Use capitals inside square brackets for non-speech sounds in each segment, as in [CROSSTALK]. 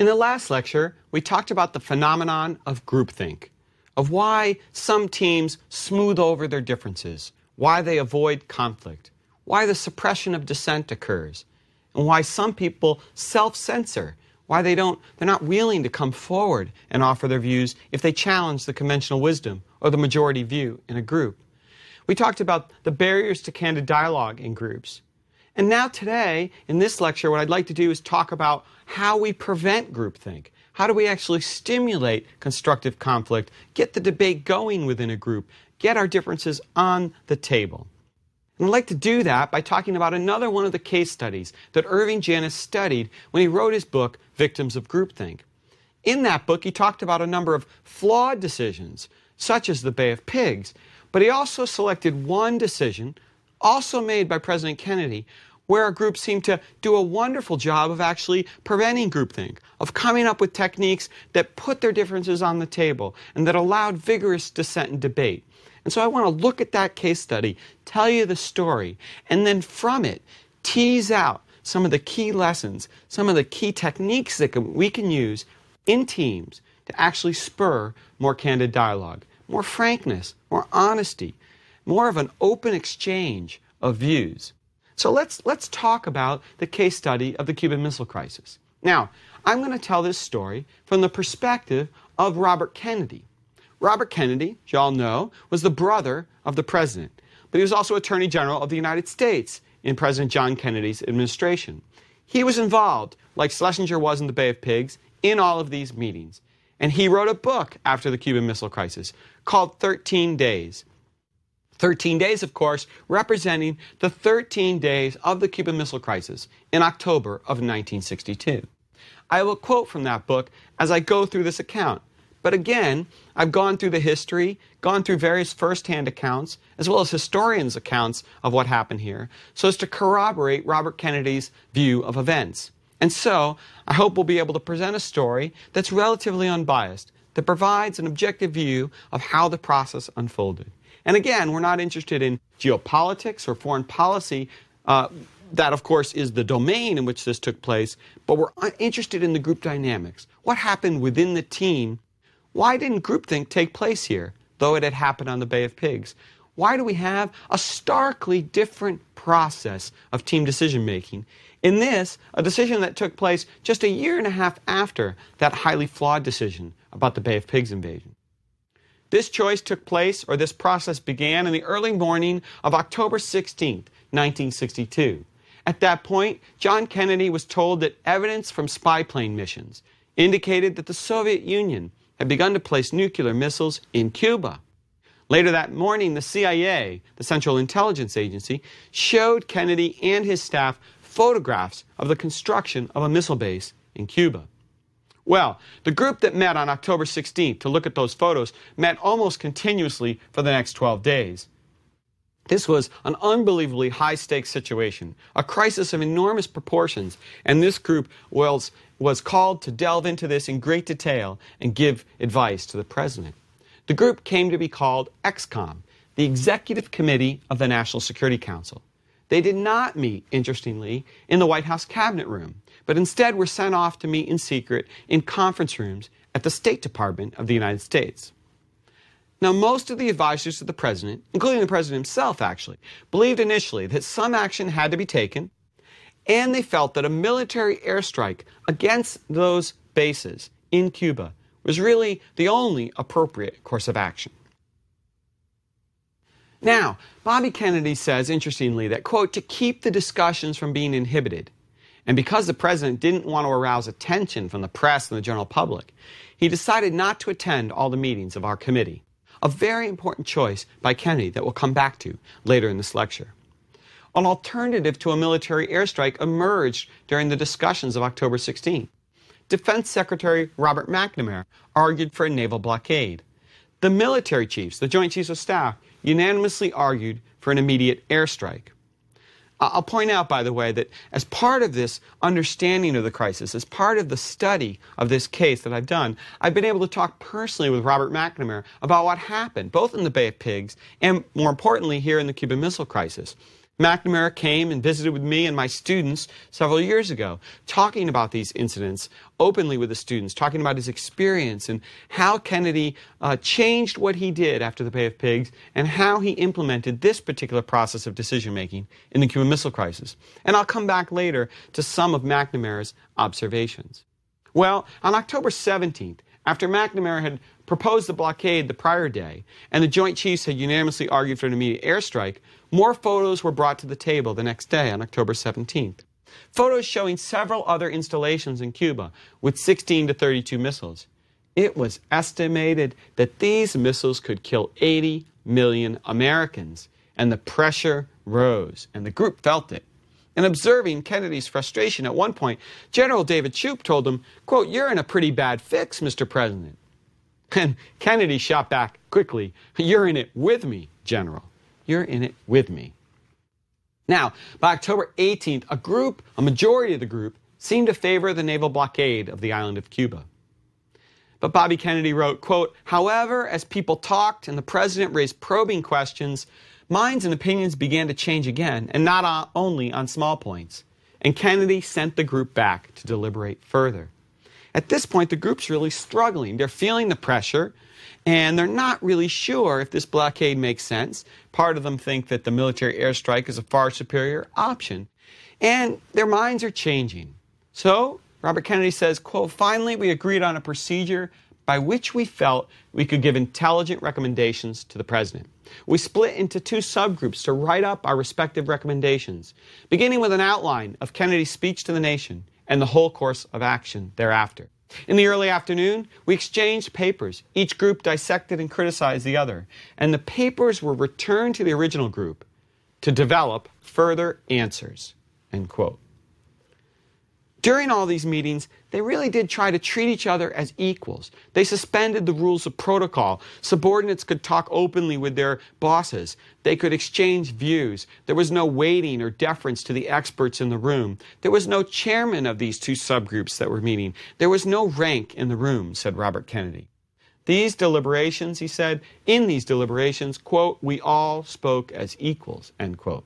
In the last lecture, we talked about the phenomenon of groupthink, of why some teams smooth over their differences, why they avoid conflict, why the suppression of dissent occurs, and why some people self-censor, why they don't they're not willing to come forward and offer their views if they challenge the conventional wisdom or the majority view in a group. We talked about the barriers to candid dialogue in groups. And now today, in this lecture, what I'd like to do is talk about how we prevent groupthink. How do we actually stimulate constructive conflict, get the debate going within a group, get our differences on the table? And I'd like to do that by talking about another one of the case studies that Irving Janis studied when he wrote his book, Victims of Groupthink. In that book, he talked about a number of flawed decisions, such as the Bay of Pigs, but he also selected one decision, also made by President Kennedy, where a group seemed to do a wonderful job of actually preventing groupthink, of coming up with techniques that put their differences on the table and that allowed vigorous dissent and debate. And so I want to look at that case study, tell you the story, and then from it, tease out some of the key lessons, some of the key techniques that we can use in teams to actually spur more candid dialogue, more frankness, more honesty, more of an open exchange of views. So let's, let's talk about the case study of the Cuban Missile Crisis. Now, I'm going to tell this story from the perspective of Robert Kennedy. Robert Kennedy, you all know, was the brother of the president, but he was also Attorney General of the United States in President John Kennedy's administration. He was involved, like Schlesinger was in the Bay of Pigs, in all of these meetings. And he wrote a book after the Cuban Missile Crisis called 13 Days. 13 days, of course, representing the 13 days of the Cuban Missile Crisis in October of 1962. I will quote from that book as I go through this account. But again, I've gone through the history, gone through various first-hand accounts, as well as historians' accounts of what happened here, so as to corroborate Robert Kennedy's view of events. And so, I hope we'll be able to present a story that's relatively unbiased, that provides an objective view of how the process unfolded. And again, we're not interested in geopolitics or foreign policy. Uh, that, of course, is the domain in which this took place, but we're interested in the group dynamics. What happened within the team? Why didn't groupthink take place here, though it had happened on the Bay of Pigs? Why do we have a starkly different process of team decision making? In this, a decision that took place just a year and a half after that highly flawed decision about the Bay of Pigs invasion. This choice took place, or this process began, in the early morning of October 16, 1962. At that point, John Kennedy was told that evidence from spy plane missions indicated that the Soviet Union had begun to place nuclear missiles in Cuba. Later that morning, the CIA, the Central Intelligence Agency, showed Kennedy and his staff photographs of the construction of a missile base in Cuba. Well, the group that met on October 16th to look at those photos met almost continuously for the next 12 days. This was an unbelievably high stakes situation, a crisis of enormous proportions, and this group was, was called to delve into this in great detail and give advice to the president. The group came to be called EXCOM, the Executive Committee of the National Security Council. They did not meet, interestingly, in the White House Cabinet Room but instead were sent off to meet in secret in conference rooms at the State Department of the United States. Now, most of the advisors to the president, including the president himself actually, believed initially that some action had to be taken, and they felt that a military airstrike against those bases in Cuba was really the only appropriate course of action. Now, Bobby Kennedy says, interestingly, that, quote, to keep the discussions from being inhibited, and because the president didn't want to arouse attention from the press and the general public, he decided not to attend all the meetings of our committee. A very important choice by Kennedy that we'll come back to later in this lecture. An alternative to a military airstrike emerged during the discussions of October 16. Defense Secretary Robert McNamara argued for a naval blockade. The military chiefs, the Joint Chiefs of Staff, unanimously argued for an immediate airstrike. I'll point out, by the way, that as part of this understanding of the crisis, as part of the study of this case that I've done, I've been able to talk personally with Robert McNamara about what happened, both in the Bay of Pigs and, more importantly, here in the Cuban Missile Crisis. McNamara came and visited with me and my students several years ago, talking about these incidents openly with the students, talking about his experience and how Kennedy uh, changed what he did after the Bay of Pigs and how he implemented this particular process of decision making in the Cuban Missile Crisis. And I'll come back later to some of McNamara's observations. Well, on October 17th, after McNamara had proposed the blockade the prior day, and the Joint Chiefs had unanimously argued for an immediate airstrike, more photos were brought to the table the next day on October 17th. Photos showing several other installations in Cuba with 16 to 32 missiles. It was estimated that these missiles could kill 80 million Americans, and the pressure rose, and the group felt it. And observing Kennedy's frustration at one point, General David Shoup told him, quote, You're in a pretty bad fix, Mr. President. And Kennedy shot back quickly, You're in it with me, General. You're in it with me. Now, by October 18th, a group, a majority of the group, seemed to favor the naval blockade of the island of Cuba. But Bobby Kennedy wrote, quote, However, as people talked and the president raised probing questions, minds and opinions began to change again, and not only on small points. And Kennedy sent the group back to deliberate further. At this point, the group's really struggling. They're feeling the pressure, and they're not really sure if this blockade makes sense. Part of them think that the military airstrike is a far superior option. And their minds are changing. So, Robert Kennedy says, quote, finally we agreed on a procedure by which we felt we could give intelligent recommendations to the president. We split into two subgroups to write up our respective recommendations, beginning with an outline of Kennedy's speech to the nation and the whole course of action thereafter. In the early afternoon, we exchanged papers. Each group dissected and criticized the other, and the papers were returned to the original group to develop further answers. End quote. During all these meetings, they really did try to treat each other as equals. They suspended the rules of protocol. Subordinates could talk openly with their bosses. They could exchange views. There was no waiting or deference to the experts in the room. There was no chairman of these two subgroups that were meeting. There was no rank in the room, said Robert Kennedy. These deliberations, he said, in these deliberations, quote, we all spoke as equals, end quote.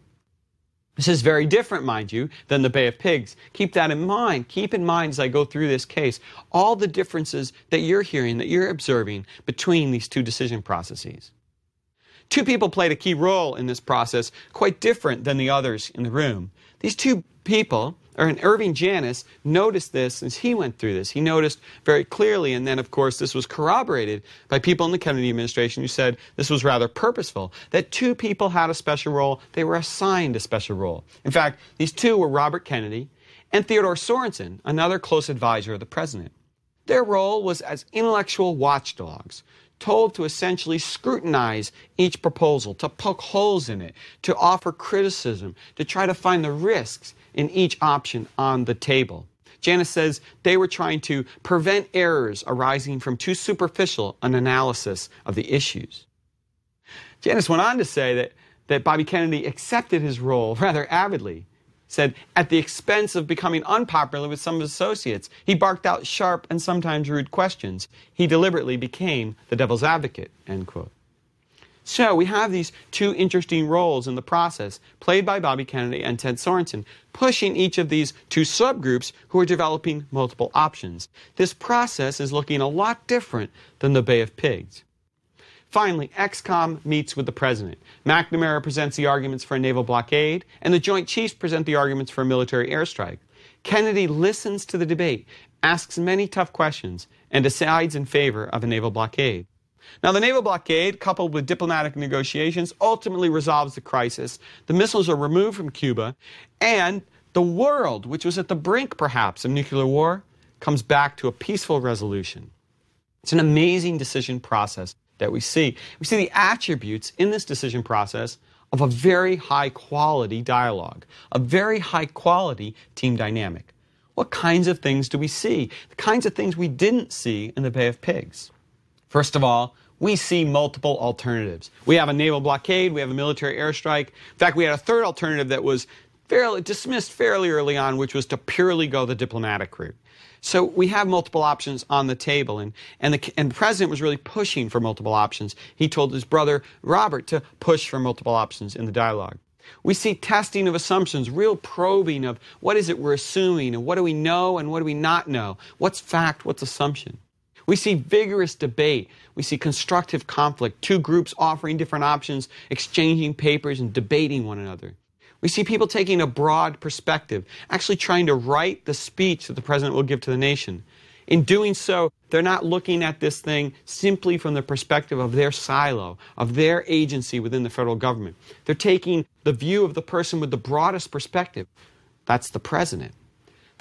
This is very different, mind you, than the Bay of Pigs. Keep that in mind. Keep in mind as I go through this case all the differences that you're hearing, that you're observing between these two decision processes. Two people played a key role in this process, quite different than the others in the room. These two people or and Irving Janis noticed this as he went through this. He noticed very clearly, and then, of course, this was corroborated by people in the Kennedy administration who said this was rather purposeful, that two people had a special role. They were assigned a special role. In fact, these two were Robert Kennedy and Theodore Sorensen, another close advisor of the president. Their role was as intellectual watchdogs, told to essentially scrutinize each proposal, to poke holes in it, to offer criticism, to try to find the risks in each option on the table. Janis says they were trying to prevent errors arising from too superficial an analysis of the issues. Janis went on to say that, that Bobby Kennedy accepted his role [LAUGHS] rather avidly. Said, at the expense of becoming unpopular with some of his associates, he barked out sharp and sometimes rude questions. He deliberately became the devil's advocate, end quote. So we have these two interesting roles in the process, played by Bobby Kennedy and Ted Sorensen, pushing each of these two subgroups who are developing multiple options. This process is looking a lot different than the Bay of Pigs. Finally, ExComm meets with the president. McNamara presents the arguments for a naval blockade, and the Joint Chiefs present the arguments for a military airstrike. Kennedy listens to the debate, asks many tough questions, and decides in favor of a naval blockade. Now, the naval blockade, coupled with diplomatic negotiations, ultimately resolves the crisis. The missiles are removed from Cuba, and the world, which was at the brink perhaps of nuclear war, comes back to a peaceful resolution. It's an amazing decision process that we see. We see the attributes in this decision process of a very high quality dialogue, a very high quality team dynamic. What kinds of things do we see? The kinds of things we didn't see in the Bay of Pigs. First of all, we see multiple alternatives. We have a naval blockade, we have a military airstrike. In fact, we had a third alternative that was fairly dismissed fairly early on, which was to purely go the diplomatic route. So we have multiple options on the table, and, and, the, and the president was really pushing for multiple options. He told his brother Robert to push for multiple options in the dialogue. We see testing of assumptions, real probing of what is it we're assuming and what do we know and what do we not know? What's fact, what's assumption? We see vigorous debate. We see constructive conflict, two groups offering different options, exchanging papers, and debating one another. We see people taking a broad perspective, actually trying to write the speech that the president will give to the nation. In doing so, they're not looking at this thing simply from the perspective of their silo, of their agency within the federal government. They're taking the view of the person with the broadest perspective. That's the president.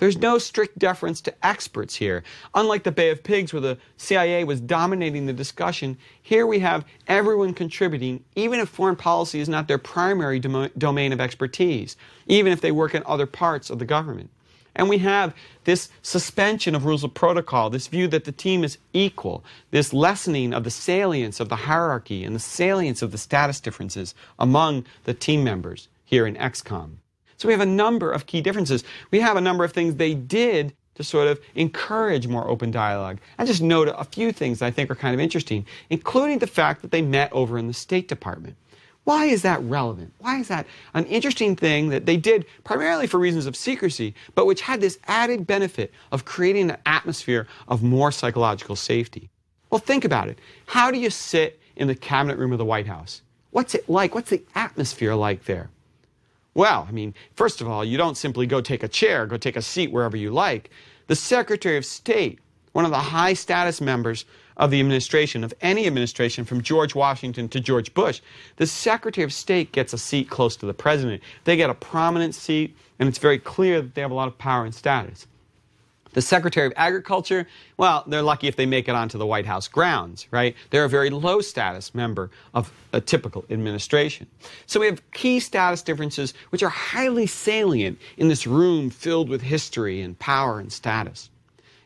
There's no strict deference to experts here. Unlike the Bay of Pigs, where the CIA was dominating the discussion, here we have everyone contributing, even if foreign policy is not their primary dom- domain of expertise, even if they work in other parts of the government. And we have this suspension of rules of protocol, this view that the team is equal, this lessening of the salience of the hierarchy and the salience of the status differences among the team members here in ExComm. So we have a number of key differences. We have a number of things they did to sort of encourage more open dialogue. I just note a few things that I think are kind of interesting, including the fact that they met over in the State Department. Why is that relevant? Why is that an interesting thing that they did primarily for reasons of secrecy, but which had this added benefit of creating an atmosphere of more psychological safety? Well, think about it. How do you sit in the cabinet room of the White House? What's it like? What's the atmosphere like there? Well, I mean, first of all, you don't simply go take a chair, go take a seat wherever you like. The Secretary of State, one of the high status members of the administration, of any administration from George Washington to George Bush, the Secretary of State gets a seat close to the President. They get a prominent seat, and it's very clear that they have a lot of power and status. The Secretary of Agriculture, well, they're lucky if they make it onto the White House grounds, right? They're a very low status member of a typical administration. So we have key status differences which are highly salient in this room filled with history and power and status.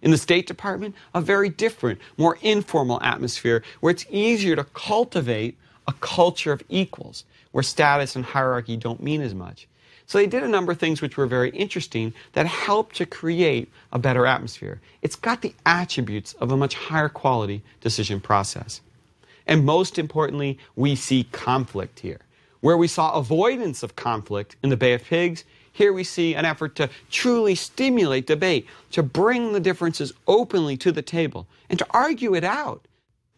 In the State Department, a very different, more informal atmosphere where it's easier to cultivate a culture of equals, where status and hierarchy don't mean as much. So they did a number of things which were very interesting that helped to create a better atmosphere. It's got the attributes of a much higher quality decision process. And most importantly, we see conflict here. Where we saw avoidance of conflict in the Bay of Pigs, here we see an effort to truly stimulate debate, to bring the differences openly to the table, and to argue it out.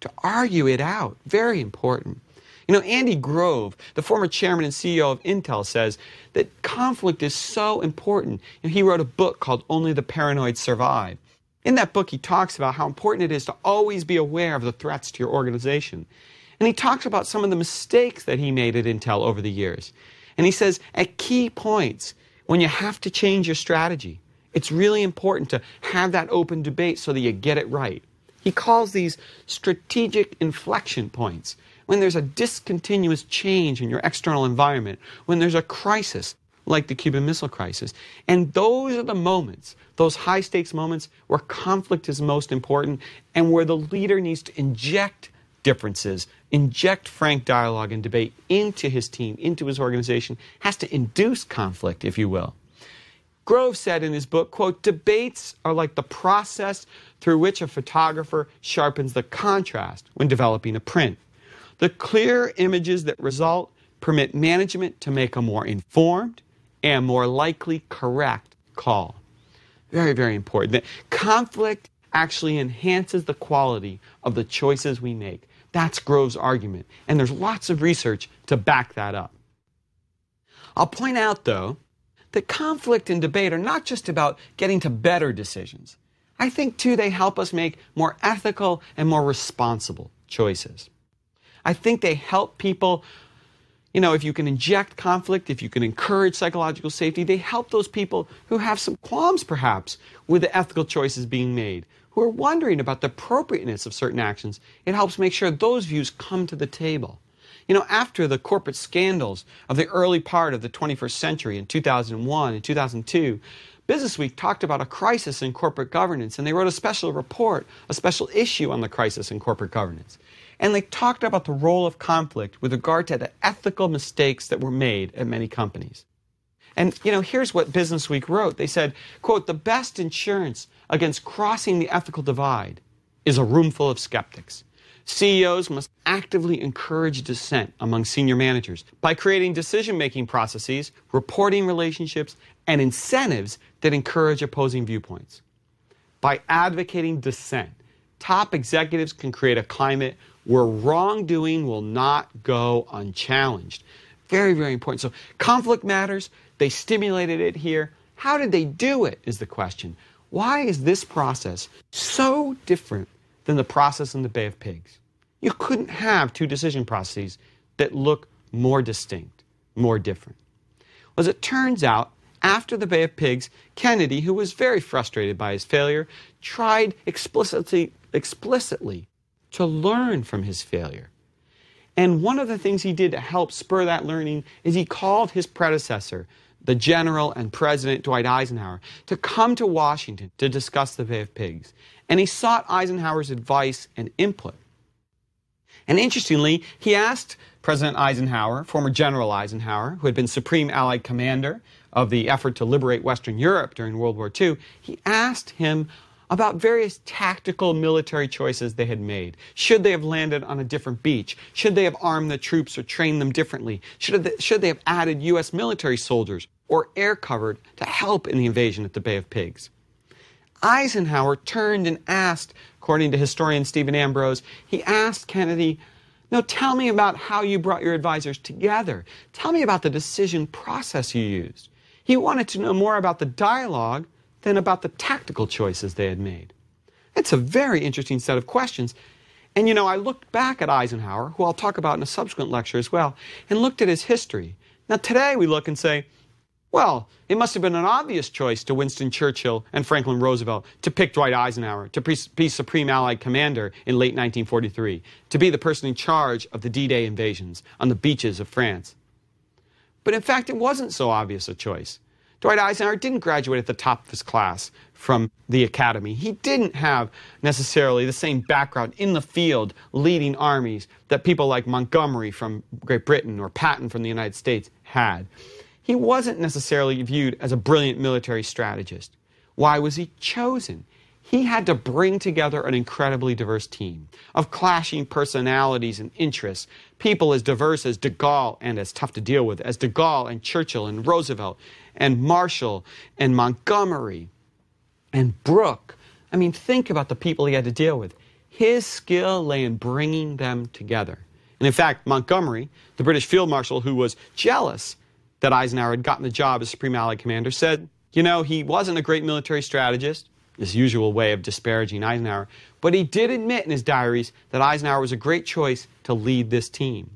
To argue it out. Very important. You know, Andy Grove, the former chairman and CEO of Intel, says that conflict is so important. Know, he wrote a book called Only the Paranoid Survive. In that book, he talks about how important it is to always be aware of the threats to your organization. And he talks about some of the mistakes that he made at Intel over the years. And he says, at key points, when you have to change your strategy, it's really important to have that open debate so that you get it right. He calls these strategic inflection points when there's a discontinuous change in your external environment, when there's a crisis like the Cuban Missile Crisis. And those are the moments, those high stakes moments, where conflict is most important and where the leader needs to inject differences, inject frank dialogue and debate into his team, into his organization, has to induce conflict, if you will. Grove said in his book, quote, debates are like the process through which a photographer sharpens the contrast when developing a print. The clear images that result permit management to make a more informed and more likely correct call. Very, very important. That conflict actually enhances the quality of the choices we make. That's Grove's argument, and there's lots of research to back that up. I'll point out, though, that conflict and debate are not just about getting to better decisions. I think, too, they help us make more ethical and more responsible choices. I think they help people. You know, if you can inject conflict, if you can encourage psychological safety, they help those people who have some qualms perhaps with the ethical choices being made, who are wondering about the appropriateness of certain actions. It helps make sure those views come to the table. You know, after the corporate scandals of the early part of the 21st century in 2001 and 2002, Businessweek talked about a crisis in corporate governance, and they wrote a special report, a special issue on the crisis in corporate governance. And they talked about the role of conflict with regard to the ethical mistakes that were made at many companies. And you know, here's what Businessweek wrote. They said, quote, the best insurance against crossing the ethical divide is a room full of skeptics. CEOs must actively encourage dissent among senior managers by creating decision making processes, reporting relationships, and incentives that encourage opposing viewpoints. By advocating dissent, top executives can create a climate where wrongdoing will not go unchallenged. Very, very important. So, conflict matters. They stimulated it here. How did they do it? Is the question. Why is this process so different than the process in the Bay of Pigs? You couldn't have two decision processes that look more distinct, more different. Well, as it turns out, after the Bay of Pigs, Kennedy, who was very frustrated by his failure, tried explicitly, explicitly to learn from his failure. And one of the things he did to help spur that learning is he called his predecessor, the General and President Dwight Eisenhower, to come to Washington to discuss the Bay of Pigs. And he sought Eisenhower's advice and input. And interestingly, he asked President Eisenhower, former General Eisenhower, who had been Supreme Allied Commander of the effort to liberate Western Europe during World War II, he asked him about various tactical military choices they had made. Should they have landed on a different beach? Should they have armed the troops or trained them differently? Should they, should they have added U.S. military soldiers or air covered to help in the invasion at the Bay of Pigs? Eisenhower turned and asked, according to historian Stephen Ambrose, he asked Kennedy, now tell me about how you brought your advisors together. Tell me about the decision process you used. He wanted to know more about the dialogue than about the tactical choices they had made. It's a very interesting set of questions. And you know, I looked back at Eisenhower, who I'll talk about in a subsequent lecture as well, and looked at his history. Now, today we look and say, well, it must have been an obvious choice to Winston Churchill and Franklin Roosevelt to pick Dwight Eisenhower to be Supreme Allied Commander in late 1943, to be the person in charge of the D Day invasions on the beaches of France. But in fact, it wasn't so obvious a choice. Dwight Eisenhower didn't graduate at the top of his class from the academy. He didn't have necessarily the same background in the field leading armies that people like Montgomery from Great Britain or Patton from the United States had. He wasn't necessarily viewed as a brilliant military strategist. Why was he chosen? He had to bring together an incredibly diverse team of clashing personalities and interests, people as diverse as de Gaulle and as tough to deal with as de Gaulle and Churchill and Roosevelt and Marshall and Montgomery and Brooke. I mean, think about the people he had to deal with. His skill lay in bringing them together. And in fact, Montgomery, the British field marshal who was jealous that Eisenhower had gotten the job as Supreme Allied Commander, said, you know, he wasn't a great military strategist, his usual way of disparaging Eisenhower, but he did admit in his diaries that Eisenhower was a great choice to lead this team.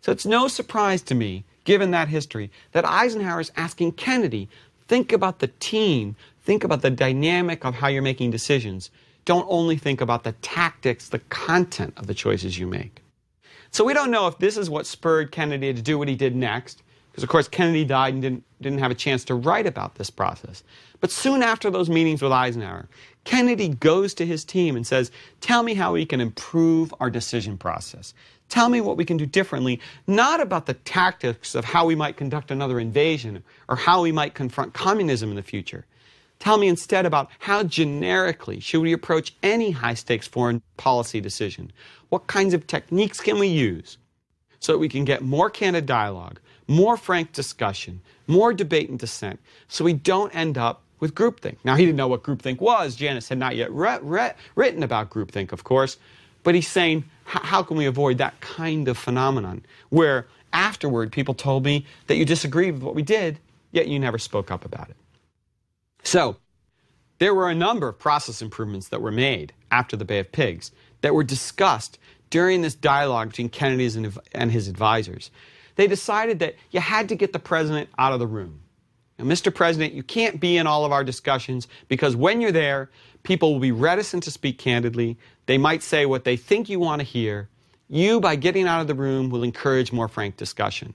So it's no surprise to me given that history, that Eisenhower is asking Kennedy, think about the team, think about the dynamic of how you're making decisions. Don't only think about the tactics, the content of the choices you make. So we don't know if this is what spurred Kennedy to do what he did next, because of course Kennedy died and didn't, didn't have a chance to write about this process. But soon after those meetings with Eisenhower, Kennedy goes to his team and says, Tell me how we can improve our decision process. Tell me what we can do differently, not about the tactics of how we might conduct another invasion or how we might confront communism in the future. Tell me instead about how generically should we approach any high stakes foreign policy decision? What kinds of techniques can we use so that we can get more candid dialogue, more frank discussion, more debate and dissent, so we don't end up with groupthink? Now, he didn't know what groupthink was. Janis had not yet re- re- written about groupthink, of course, but he's saying, how can we avoid that kind of phenomenon where afterward people told me that you disagreed with what we did, yet you never spoke up about it? So, there were a number of process improvements that were made after the Bay of Pigs that were discussed during this dialogue between Kennedy and his advisors. They decided that you had to get the president out of the room. Now, Mr. President, you can't be in all of our discussions because when you're there, people will be reticent to speak candidly. They might say what they think you want to hear. You, by getting out of the room, will encourage more frank discussion.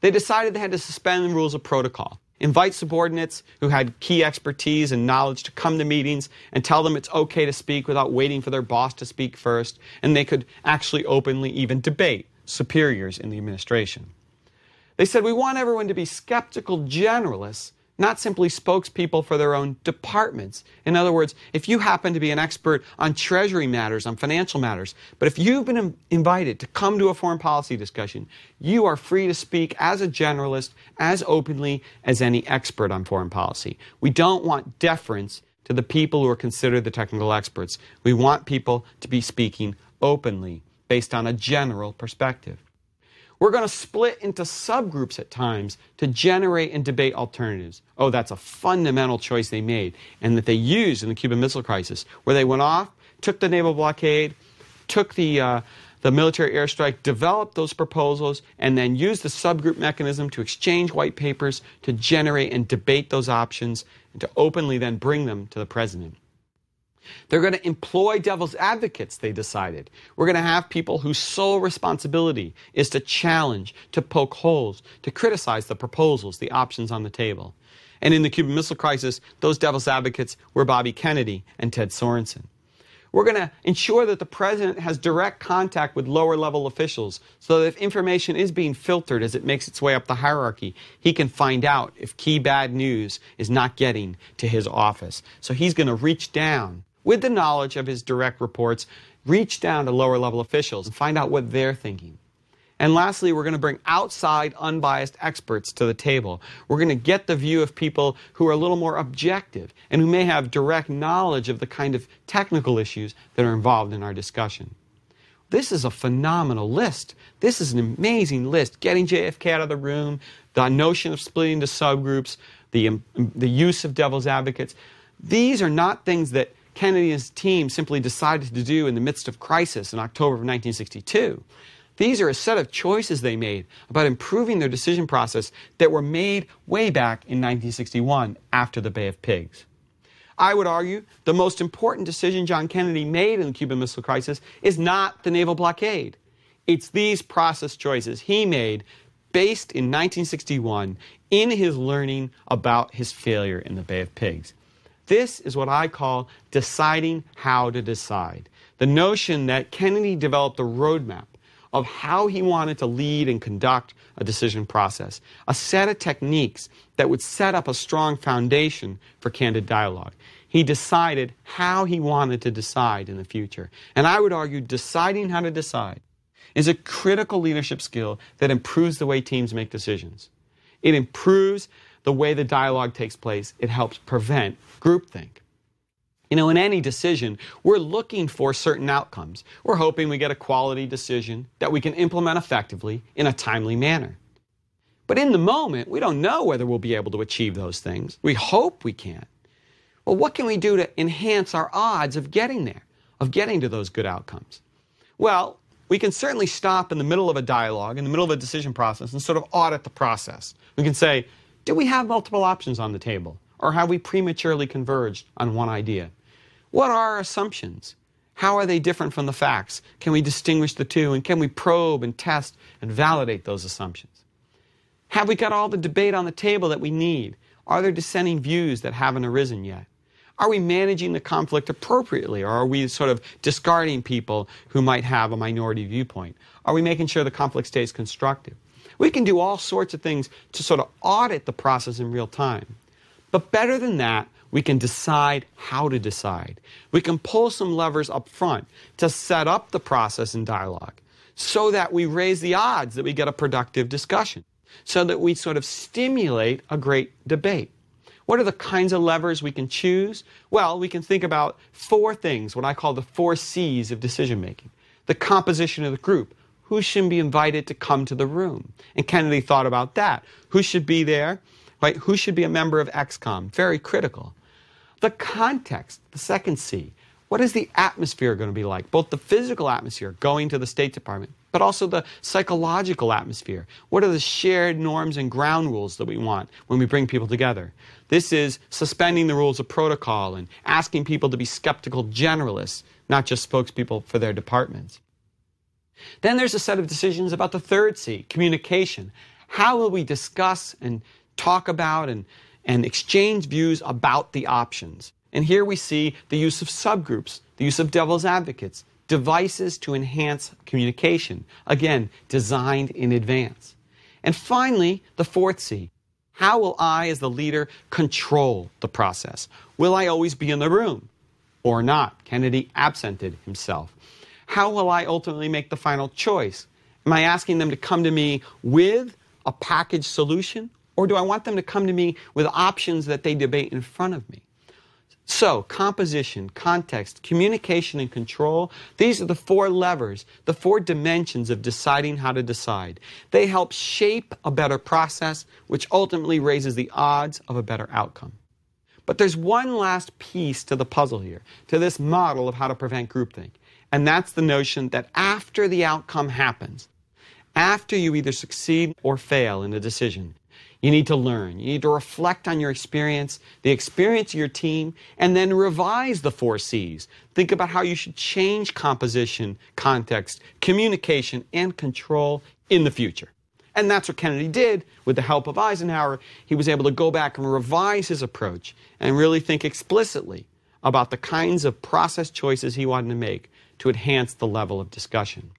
They decided they had to suspend the rules of protocol, invite subordinates who had key expertise and knowledge to come to meetings and tell them it's okay to speak without waiting for their boss to speak first, and they could actually openly even debate superiors in the administration. They said, We want everyone to be skeptical generalists, not simply spokespeople for their own departments. In other words, if you happen to be an expert on treasury matters, on financial matters, but if you've been invited to come to a foreign policy discussion, you are free to speak as a generalist as openly as any expert on foreign policy. We don't want deference to the people who are considered the technical experts. We want people to be speaking openly based on a general perspective. We're going to split into subgroups at times to generate and debate alternatives. Oh, that's a fundamental choice they made and that they used in the Cuban Missile Crisis, where they went off, took the naval blockade, took the, uh, the military airstrike, developed those proposals, and then used the subgroup mechanism to exchange white papers to generate and debate those options and to openly then bring them to the president. They're going to employ devil's advocates, they decided. We're going to have people whose sole responsibility is to challenge, to poke holes, to criticize the proposals, the options on the table. And in the Cuban Missile Crisis, those devil's advocates were Bobby Kennedy and Ted Sorensen. We're going to ensure that the president has direct contact with lower level officials so that if information is being filtered as it makes its way up the hierarchy, he can find out if key bad news is not getting to his office. So he's going to reach down with the knowledge of his direct reports, reach down to lower level officials and find out what they're thinking. And lastly, we're going to bring outside, unbiased experts to the table. We're going to get the view of people who are a little more objective and who may have direct knowledge of the kind of technical issues that are involved in our discussion. This is a phenomenal list. This is an amazing list. Getting JFK out of the room, the notion of splitting into subgroups, the, um, the use of devil's advocates. These are not things that Kennedy and his team simply decided to do in the midst of crisis in October of 1962. These are a set of choices they made about improving their decision process that were made way back in 1961 after the Bay of Pigs. I would argue the most important decision John Kennedy made in the Cuban Missile Crisis is not the naval blockade. It's these process choices he made based in 1961 in his learning about his failure in the Bay of Pigs. This is what I call deciding how to decide. The notion that Kennedy developed a roadmap of how he wanted to lead and conduct a decision process, a set of techniques that would set up a strong foundation for candid dialogue. He decided how he wanted to decide in the future. And I would argue deciding how to decide is a critical leadership skill that improves the way teams make decisions. It improves the way the dialogue takes place, it helps prevent groupthink. You know, in any decision, we're looking for certain outcomes. We're hoping we get a quality decision that we can implement effectively in a timely manner. But in the moment, we don't know whether we'll be able to achieve those things. We hope we can. Well, what can we do to enhance our odds of getting there, of getting to those good outcomes? Well, we can certainly stop in the middle of a dialogue, in the middle of a decision process, and sort of audit the process. We can say, do we have multiple options on the table? Or have we prematurely converged on one idea? What are our assumptions? How are they different from the facts? Can we distinguish the two? And can we probe and test and validate those assumptions? Have we got all the debate on the table that we need? Are there dissenting views that haven't arisen yet? Are we managing the conflict appropriately, or are we sort of discarding people who might have a minority viewpoint? Are we making sure the conflict stays constructive? We can do all sorts of things to sort of audit the process in real time. But better than that, we can decide how to decide. We can pull some levers up front to set up the process and dialogue so that we raise the odds that we get a productive discussion, so that we sort of stimulate a great debate. What are the kinds of levers we can choose? Well, we can think about four things, what I call the four C's of decision making the composition of the group, who should be invited to come to the room? And Kennedy thought about that. Who should be there? Right? Who should be a member of ExComm? Very critical. The context, the second C. What is the atmosphere going to be like? Both the physical atmosphere going to the State Department, but also the psychological atmosphere. What are the shared norms and ground rules that we want when we bring people together? This is suspending the rules of protocol and asking people to be skeptical generalists, not just spokespeople for their departments. Then there's a set of decisions about the third C, communication. How will we discuss and talk about and, and exchange views about the options? And here we see the use of subgroups, the use of devil's advocates, devices to enhance communication. Again, designed in advance. And finally, the fourth C. How will I, as the leader, control the process? Will I always be in the room or not? Kennedy absented himself. How will I ultimately make the final choice? Am I asking them to come to me with a package solution, or do I want them to come to me with options that they debate in front of me? So, composition, context, communication, and control, these are the four levers, the four dimensions of deciding how to decide. They help shape a better process, which ultimately raises the odds of a better outcome. But there's one last piece to the puzzle here, to this model of how to prevent groupthink. And that's the notion that after the outcome happens, after you either succeed or fail in a decision, you need to learn. You need to reflect on your experience, the experience of your team, and then revise the four C's. Think about how you should change composition, context, communication, and control in the future. And that's what Kennedy did with the help of Eisenhower. He was able to go back and revise his approach and really think explicitly about the kinds of process choices he wanted to make to enhance the level of discussion.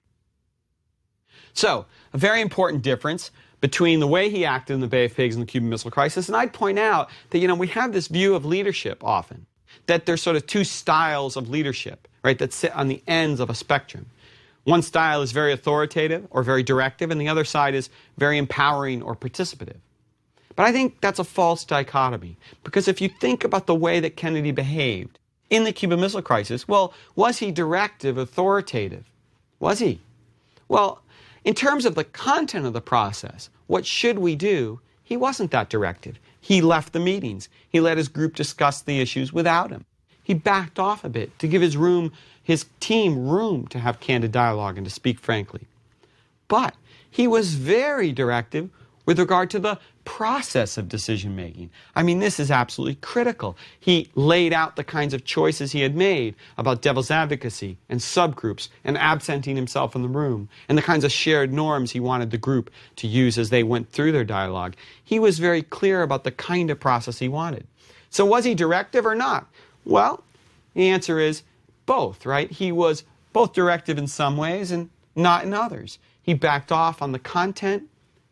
So, a very important difference between the way he acted in the Bay of Pigs and the Cuban Missile Crisis. And I'd point out that, you know, we have this view of leadership often, that there's sort of two styles of leadership, right, that sit on the ends of a spectrum. One style is very authoritative or very directive, and the other side is very empowering or participative. But I think that's a false dichotomy, because if you think about the way that Kennedy behaved in the Cuban Missile Crisis, well, was he directive, authoritative? Was he? Well, in terms of the content of the process, what should we do? He wasn't that directive. He left the meetings. He let his group discuss the issues without him. He backed off a bit to give his room, his team room to have candid dialogue and to speak frankly. But he was very directive with regard to the process of decision making. I mean, this is absolutely critical. He laid out the kinds of choices he had made about devil's advocacy and subgroups and absenting himself from the room and the kinds of shared norms he wanted the group to use as they went through their dialogue. He was very clear about the kind of process he wanted. So, was he directive or not? Well, the answer is both, right? He was both directive in some ways and not in others. He backed off on the content,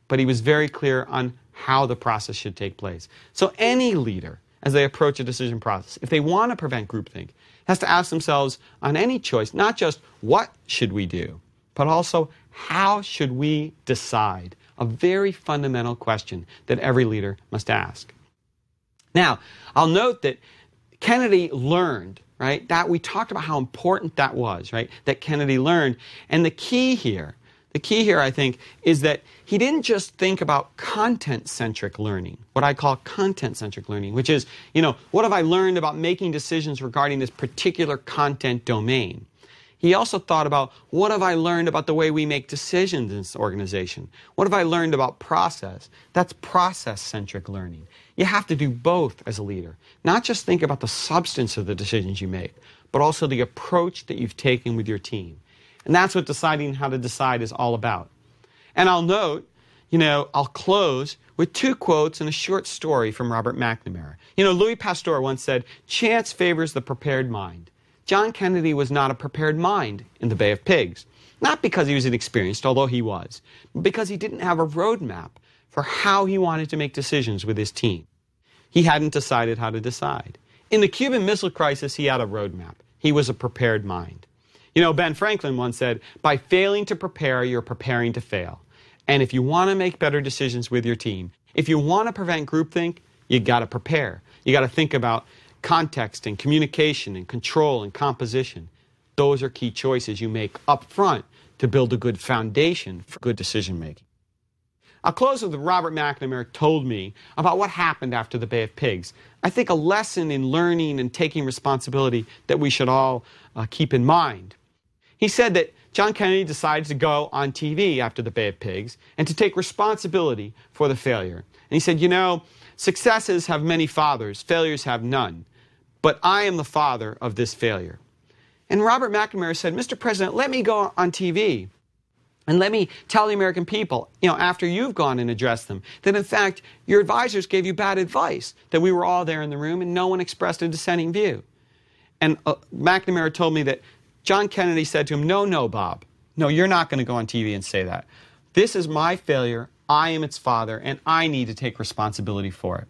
but he was very clear on how the process should take place. So any leader, as they approach a decision process, if they want to prevent groupthink, has to ask themselves on any choice, not just what should we do, but also how should we decide? A very fundamental question that every leader must ask. Now, I'll note that Kennedy learned, right? That we talked about how important that was, right? That Kennedy learned. And the key here the key here, I think, is that he didn't just think about content centric learning, what I call content centric learning, which is, you know, what have I learned about making decisions regarding this particular content domain? He also thought about what have I learned about the way we make decisions in this organization? What have I learned about process? That's process centric learning. You have to do both as a leader. Not just think about the substance of the decisions you make, but also the approach that you've taken with your team. And that's what deciding how to decide is all about. And I'll note, you know, I'll close with two quotes and a short story from Robert McNamara. You know, Louis Pasteur once said, Chance favors the prepared mind. John Kennedy was not a prepared mind in the Bay of Pigs. Not because he was inexperienced, although he was, but because he didn't have a roadmap for how he wanted to make decisions with his team. He hadn't decided how to decide. In the Cuban Missile Crisis, he had a roadmap. He was a prepared mind. You know, Ben Franklin once said, by failing to prepare, you're preparing to fail. And if you want to make better decisions with your team, if you want to prevent groupthink, you got to prepare. You got to think about context and communication and control and composition. Those are key choices you make up front to build a good foundation for good decision making. I'll close with what Robert McNamara told me about what happened after the Bay of Pigs. I think a lesson in learning and taking responsibility that we should all uh, keep in mind. He said that John Kennedy decided to go on TV after the Bay of Pigs and to take responsibility for the failure. And he said, You know, successes have many fathers, failures have none. But I am the father of this failure. And Robert McNamara said, Mr. President, let me go on TV and let me tell the American people, you know, after you've gone and addressed them, that in fact your advisors gave you bad advice, that we were all there in the room and no one expressed a dissenting view. And uh, McNamara told me that John Kennedy said to him, No, no, Bob. No, you're not going to go on TV and say that. This is my failure. I am its father, and I need to take responsibility for it.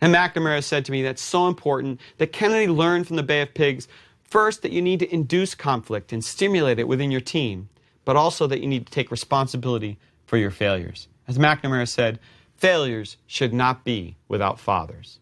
And McNamara said to me that's so important that Kennedy learned from the Bay of Pigs first that you need to induce conflict and stimulate it within your team, but also that you need to take responsibility for your failures. As McNamara said, failures should not be without fathers.